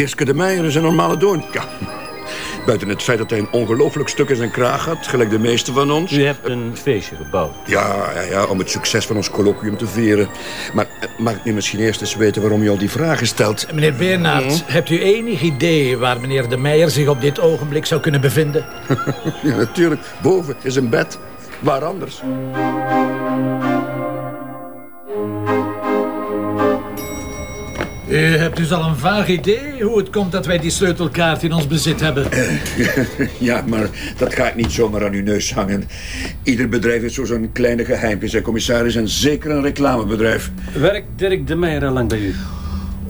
Dirske de Meijer is een normale doon. Ja, Buiten het feit dat hij een ongelooflijk stuk in zijn kraag had, gelijk de meeste van ons. U hebt een feestje gebouwd. Ja, ja, ja om het succes van ons colloquium te vieren. Maar mag ik nu misschien eerst eens weten waarom u al die vragen stelt? Meneer Bernhard, hm? hebt u enig idee waar meneer De Meijer zich op dit ogenblik zou kunnen bevinden? ja, natuurlijk. Boven is een bed. Waar anders? U hebt dus al een vaag idee hoe het komt dat wij die sleutelkaart in ons bezit hebben. Ja, maar dat gaat niet zomaar aan uw neus hangen. Ieder bedrijf heeft zo'n kleine geheimpjes, hè, commissaris. En zeker een reclamebedrijf. Werkt Dirk de Meijer al lang bij u?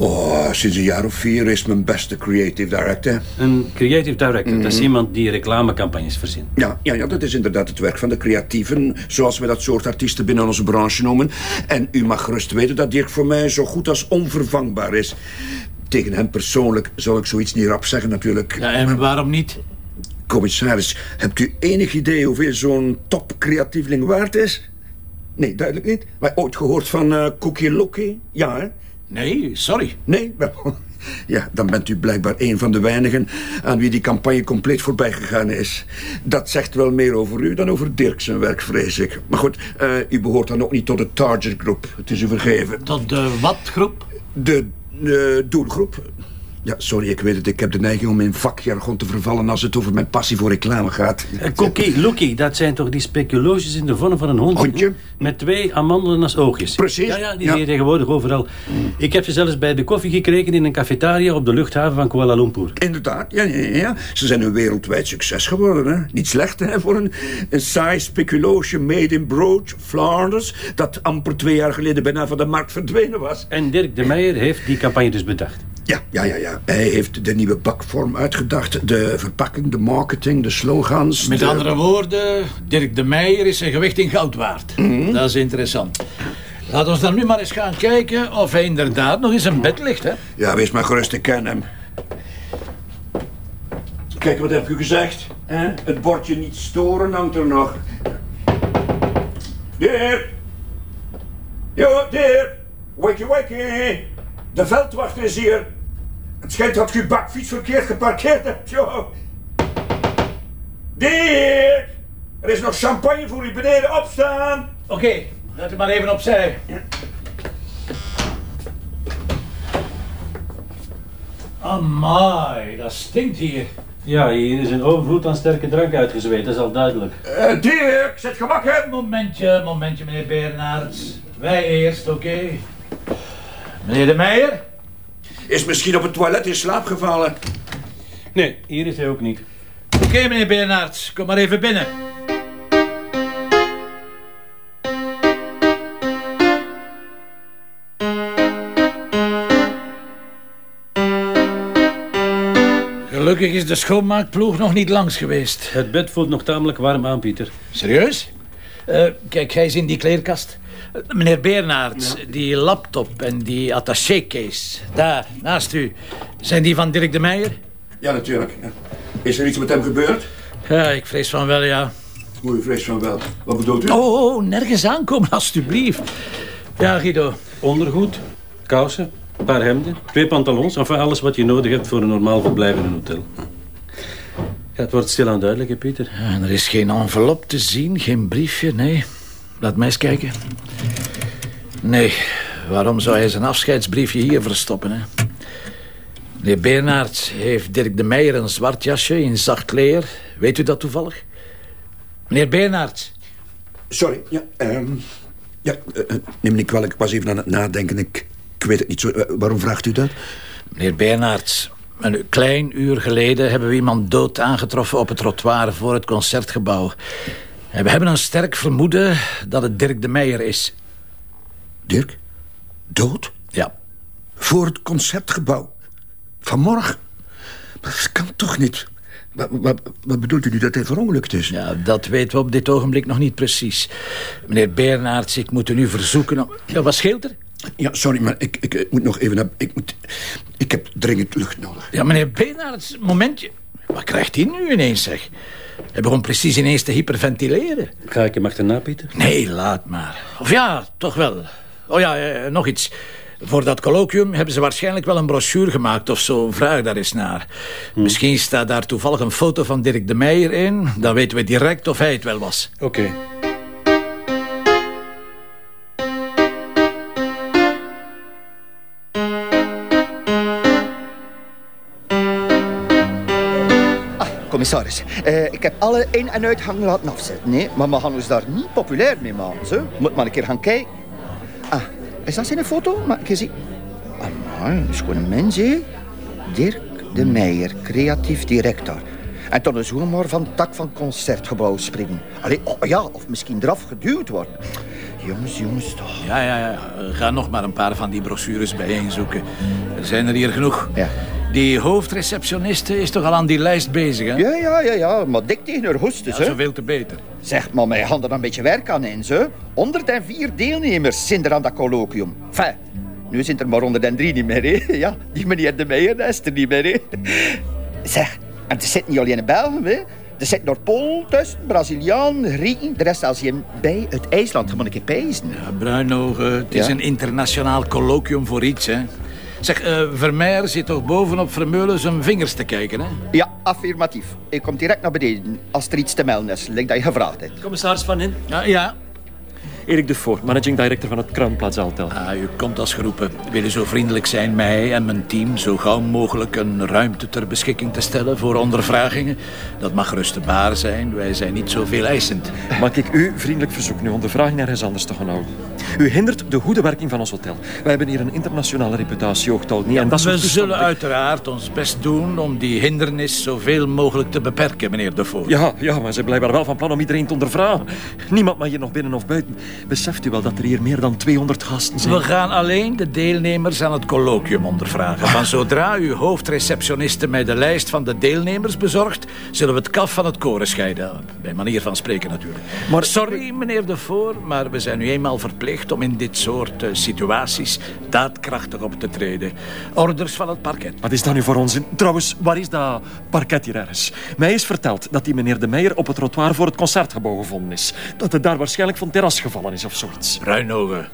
Oh, sinds een jaar of vier is mijn beste creative director. Een creative director, dat is mhm. iemand die reclamecampagnes verzint. Ja, ja, ja, dat is inderdaad het werk van de creatieven, zoals we dat soort artiesten binnen onze branche noemen. En u mag gerust weten dat Dirk voor mij zo goed als onvervangbaar is. Tegen hem persoonlijk zou ik zoiets niet rap zeggen natuurlijk. Ja, en waarom niet? Commissaris, hebt u enig idee hoeveel zo'n top-creatieveling waard is? Nee, duidelijk niet. Maar ooit gehoord van uh, Cookie Loki? Ja, hè? Nee, sorry. Nee? Wel, ja, dan bent u blijkbaar een van de weinigen... aan wie die campagne compleet voorbij gegaan is. Dat zegt wel meer over u dan over Dirk zijn werk, vrees ik. Maar goed, uh, u behoort dan ook niet tot de target groep. Het is u vergeven. Tot de wat groep? De, de doelgroep. Ja, sorry, ik weet het. Ik heb de neiging om in vakjargon te vervallen... als het over mijn passie voor reclame gaat. Uh, Loki, dat zijn toch die speculoosjes in de vorm van een hond? Hondje? Met twee amandelen als oogjes. Precies. Ja, ja die zie je tegenwoordig overal. Ik heb ze zelfs bij de koffie gekregen in een cafetaria... op de luchthaven van Kuala Lumpur. Inderdaad, ja, ja, ja. Ze zijn een wereldwijd succes geworden, hè. Niet slecht, hè, voor een, een saai speculoosje made in Broach, Flanders... dat amper twee jaar geleden bijna van de markt verdwenen was. En Dirk de Meijer heeft die campagne dus bedacht. Ja, ja, ja, ja. Hij heeft de nieuwe bakvorm uitgedacht. De verpakking, de marketing, de slogans. Met andere woorden, Dirk de Meijer is zijn gewicht in goud waard. Mhm. Dat is interessant. Laten we dan nu maar eens gaan kijken of hij inderdaad nog in zijn bed ligt, hè? Ja, wees maar gerust, ik ken hem. Kijk, wat heb je gezegd? Hè? Het bordje niet storen hangt er nog. Dirk! Jo, Dirk! Wakey, wakey! De veldwacht is hier. Het schijnt dat je bakfiets verkeerd geparkeerd hebt, joh. Dirk! Er is nog champagne voor u beneden. Opstaan! Oké, okay, zet hem maar even opzij. Ja. Amai, dat stinkt hier. Ja, hier is een overvloed aan sterke drank uitgezweet, dat is al duidelijk. Uh, Dirk, zet gemak Momentje, momentje, meneer Bernards. Wij eerst, oké? Meneer de Meijer? Is misschien op het toilet in slaap gevallen. Nee, hier is hij ook niet. Oké, meneer Bernards, kom maar even binnen. Gelukkig is de schoonmaakploeg nog niet langs geweest. Het bed voelt nog tamelijk warm aan, Pieter. Serieus? Uh, kijk, hij is in die kleerkast. Meneer Bernard, die laptop en die attaché-case, daar, naast u, zijn die van Dirk de Meijer? Ja, natuurlijk. Is er iets met hem gebeurd? Ja, ik vrees van wel, ja. Hoe, u vrees van wel? Wat bedoelt u? Oh, oh, nergens aankomen, alstublieft. Ja, Guido. Ondergoed, kousen, een paar hemden, twee pantalons. Enfin, alles wat je nodig hebt voor een normaal verblijf in een hotel. Ja, het wordt stilaan duidelijk, hè, Pieter? Ja, er is geen envelop te zien, geen briefje, nee. Laat mij eens kijken. Nee, waarom zou hij zijn afscheidsbriefje hier verstoppen, hè? Meneer Bernhard heeft Dirk de Meijer een zwart jasje in zacht leer. Weet u dat toevallig? Meneer Bernhard. Sorry, ja, um, ja uh, neem me kwalijk, ik was even aan het nadenken. Ik, ik weet het niet zo. waarom vraagt u dat? Meneer Bernhard, een klein uur geleden hebben we iemand dood aangetroffen op het trottoir voor het concertgebouw. En we hebben een sterk vermoeden dat het Dirk de Meijer is. Dirk? Dood? Ja. Voor het concertgebouw? Vanmorgen? Dat kan toch niet? Wat, wat, wat, bedoelt u nu dat hij verongelukt is? Ja, dat weten we op dit ogenblik nog niet precies. Meneer Bernards, ik moet u nu verzoeken om... Ja, wat scheelt er? Ja, sorry, maar ik, ik, moet nog even... Naar, ik, moet, ik heb dringend lucht nodig. Ja, meneer Bernards, momentje. Wat krijgt hij nu ineens, zeg? Hij begon precies ineens te hyperventileren. Ga ik hem achterna, Pieter? Nee, laat maar. Of ja, toch wel. Oh ja, eh, nog iets. Voor dat colloquium hebben ze waarschijnlijk wel een brochure gemaakt of zo. Vraag daar eens naar. Misschien staat daar toevallig een foto van Dirk de Meijer in. Dan weten we direct of hij het wel was. Oké. Commissaris, eh, ik heb alle in- en uitgangen laten afzetten. Nee, maar we gaan ons daar niet populair mee maken. Zo. Moet maar een keer gaan kijken. Ah, is dat zijn foto? Ik eens zien? Amai, dat is gewoon een mens, hè? Dirk de Meijer, creatief director. En dan is maar van het dak van concertgebouw springen. Allee, oh ja, of misschien eraf geduwd worden. Jongens, jongens, toch. Ja, ja, ja. Ga nog maar een paar van die brochures bijeenzoeken. Er zijn er hier genoeg. Ja. Die hoofdreceptioniste is toch al aan die lijst bezig, hè? Ja, ja, ja, ja, maar dik tegen haar hoestes, Ja, hè? zoveel te beter. Zeg, maar gaan er een beetje werk aan in, zo. 104 deelnemers zijn er aan dat colloquium. Enfin, nu zijn er maar 103 niet meer, hè. Ja, die meneer De Meijer is er niet meer, hè. Zeg, en er zitten niet alleen in België, hè. Er zitten nog Pool tussen, Braziliaan, Grieken. Er is zelfs een bij uit IJsland. Moet ik even pijzen. Ja, Bruinogen, het is Ja? een internationaal colloquium voor iets, hè? Zeg, eh Vermeer zit toch bovenop Vermeulen zijn vingers te kijken, hè? Ja, affirmatief. Ik kom direct naar beneden als er iets te melden is. Lijkt dat je gevraagd hebt. Commissaris Van In, Ja, ja. Erik de Voort, managing director van het Plaza Hotel. Ah, u komt als geroepen. Wil u zo vriendelijk zijn mij en mijn team zo gauw mogelijk een ruimte ter beschikking te stellen voor ondervragingen? Dat mag gerust de baar zijn. Wij zijn niet zoveel eisend. Mag ik u vriendelijk verzoeken uw ondervraging ergens anders te gaan houden? U hindert de goede werking van ons hotel. Wij hebben hier een internationale reputatie, hoogtal niet. En dat We zullen uiteraard ons best doen om die hindernis zoveel mogelijk te beperken, meneer De Voort. Ja, ja, maar ze zijn blijkbaar wel van plan om iedereen te ondervragen. Niemand mag hier nog binnen of buiten. Beseft u wel dat er hier meer dan 200 gasten zijn? We gaan alleen de deelnemers aan het colloquium ondervragen. Van zodra uw hoofdreceptioniste mij de lijst van de deelnemers bezorgt, zullen we het kaf van het koren scheiden. Bij manier van spreken natuurlijk. Maar sorry, meneer De Voor, maar we zijn nu eenmaal verplicht om in dit soort eh, situaties daadkrachtig op te treden. Orders van het parket. Wat is dat nu voor onzin? Trouwens, waar is dat parket hier ergens? Mij is verteld dat die meneer De Meijer op het trottoir voor het concertgebouw gevonden is. Dat het daar waarschijnlijk van terras gevallen is of zoiets. Bruinogen.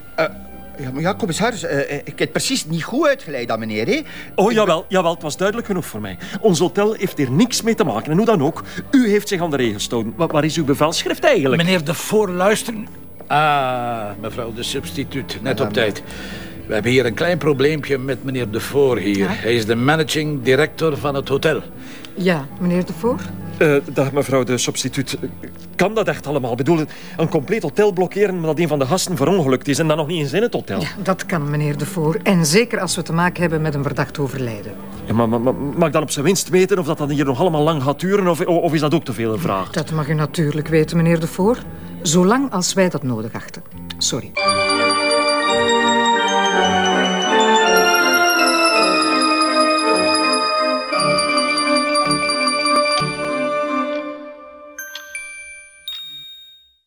Ja, maar ja, commissaris, eh, eh, ik heb het precies niet goed uitgeleid aan meneer, hè. Oh, jawel, jawel, het was duidelijk genoeg voor mij. Ons hotel heeft hier niks mee te maken. En hoe dan ook, u heeft zich aan de regels gehouden. Wa- Waar is uw bevelschrift eigenlijk? Meneer De Voor, luisteren. Ah, mevrouw de substituut, net op tijd. We hebben hier een klein probleempje met meneer De Voor hier. Hij is de managing director van het hotel. Ja, meneer De Voor? Eh, dag, mevrouw de substituut. Kan dat echt allemaal? Ik bedoel, een compleet hotel blokkeren omdat een van de gasten verongelukt is en dan nog niet eens in het hotel. Ja, dat kan, meneer De Voor. En zeker als we te maken hebben met een verdacht overlijden. Ja, maar, maar, maar mag ik dan op zijn winst weten of dat dan hier nog allemaal lang gaat duren of, of is dat ook te veel een vraag? Dat mag u natuurlijk weten, meneer De Voor. Zolang als wij dat nodig achten. Sorry.